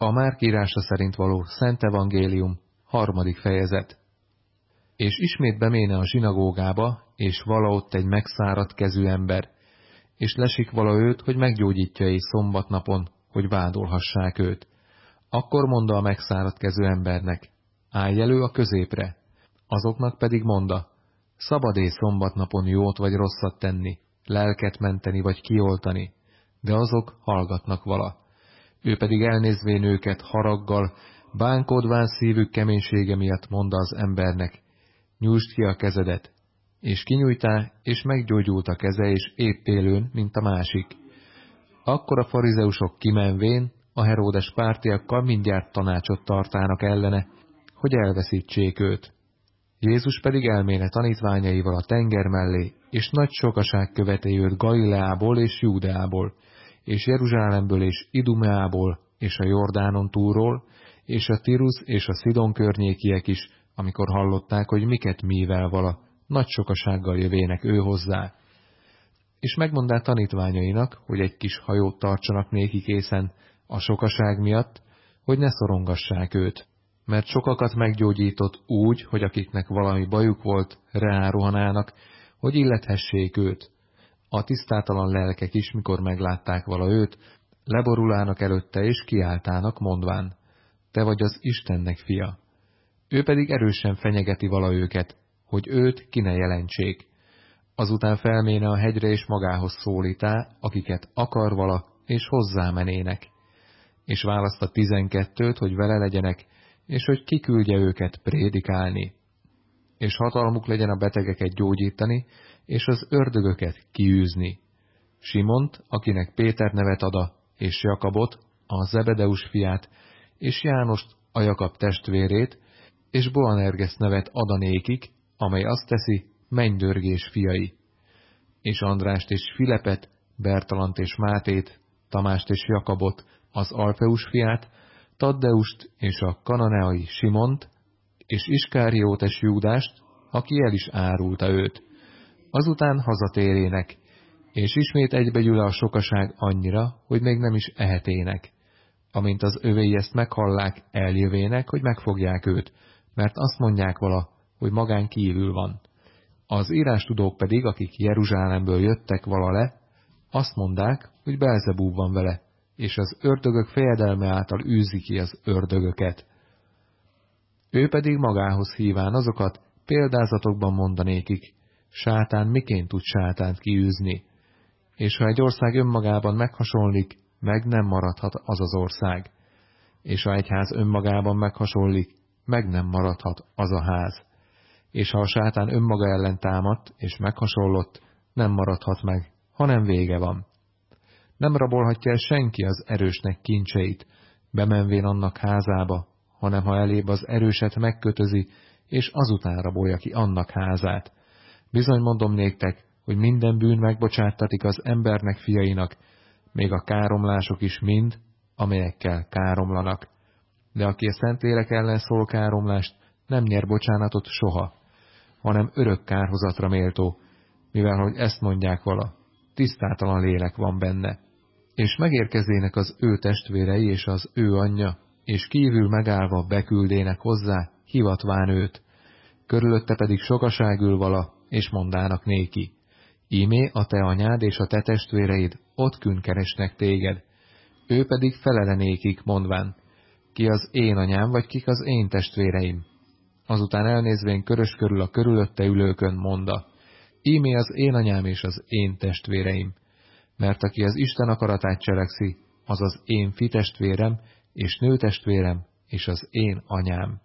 A Márk írása szerint való Szent Evangélium, harmadik fejezet. És ismét beméne a zsinagógába, és vala ott egy megszáradt kezű ember, és lesik vala őt, hogy meggyógyítja és szombatnapon, hogy vádolhassák őt. Akkor mondta a megszáradt kezű embernek, állj elő a középre. Azoknak pedig mondta, szabad-e szombatnapon jót vagy rosszat tenni, lelket menteni vagy kioltani, de azok hallgatnak vala. Ő pedig elnézvén őket haraggal, bánkodván szívük keménysége miatt mondta az embernek, nyújtsd ki a kezedet, és kinyújtá, és meggyógyult a keze, és épp élőn, mint a másik. Akkor a farizeusok kimenvén, a Heródes pártiakkal mindjárt tanácsot tartának ellene, hogy elveszítsék őt. Jézus pedig elméne tanítványaival a tenger mellé, és nagy sokaság követé őt Galileából és Júdeából, és Jeruzsálemből és Idumeából, és a Jordánon túról, és a Tirus és a Szidon környékiek is, amikor hallották, hogy miket mivel vala, nagy sokasággal jövének ő hozzá. És megmondá tanítványainak, hogy egy kis hajót tartsanak néki készen a sokaság miatt, hogy ne szorongassák őt, mert sokakat meggyógyított úgy, hogy akiknek valami bajuk volt, reáruhanának, hogy illethessék őt. A tisztátalan lelkek is, mikor meglátták vala őt, leborulának előtte és kiáltának, mondván, te vagy az Istennek fia. Ő pedig erősen fenyegeti vala őket, hogy őt ki ne jelentsék. Azután felméne a hegyre és magához szólítá, akiket akar vala, és hozzámenének. És választ a tizenkettőt, hogy vele legyenek, és hogy kiküldje őket prédikálni. És hatalmuk legyen a betegeket gyógyítani, és az ördögöket kiűzni. Simont, akinek Péter nevet ada, és Jakabot, a Zebedeus fiát, és Jánost, a Jakab testvérét, és Boanerges nevet adanékik, amely azt teszi, mennydörgés fiai. És Andrást és Filepet, Bertalant és Mátét, Tamást és Jakabot, az Alpeus fiát, Taddeust és a kananeai Simont, és Iskáriótes Júdást, aki el is árulta őt. Azután hazatérének, és ismét egybegyűl a sokaság annyira, hogy még nem is ehetének. Amint az övéi ezt meghallák, eljövének, hogy megfogják őt, mert azt mondják vala, hogy magán kívül van. Az írástudók pedig, akik Jeruzsálemből jöttek vala le, azt mondták, hogy Belzebú van vele, és az ördögök fejedelme által űzi ki az ördögöket. Ő pedig magához híván azokat példázatokban mondanékik, sátán miként tud sátánt kiűzni, és ha egy ország önmagában meghasonlik, meg nem maradhat az az ország, és ha egy ház önmagában meghasonlik, meg nem maradhat az a ház. És ha a sátán önmaga ellen támadt és meghasonlott, nem maradhat meg, hanem vége van. Nem rabolhatja el senki az erősnek kincseit, bemenvén annak házába, hanem ha elébb az erőset megkötözi, és azután rabolja ki annak házát. Bizony mondom néktek, hogy minden bűn megbocsáttatik az embernek fiainak, még a káromlások is mind, amelyekkel káromlanak de aki a Szentlélek ellen szól káromlást, nem nyer bocsánatot soha, hanem örök kárhozatra méltó, mivel hogy ezt mondják vala, tisztátalan lélek van benne. És megérkezének az ő testvérei és az ő anyja, és kívül megállva beküldének hozzá, hivatván őt, körülötte pedig sokaság ül vala, és mondának néki, ímé a te anyád és a te testvéreid ott künkeresnek téged, ő pedig felelenékik, mondván, ki az én anyám, vagy kik az én testvéreim. Azután elnézvén körös körül a körülötte ülőkön monda, ímé az én anyám és az én testvéreim, mert aki az Isten akaratát cselekszi, az az én fitestvérem és nőtestvérem és az én anyám.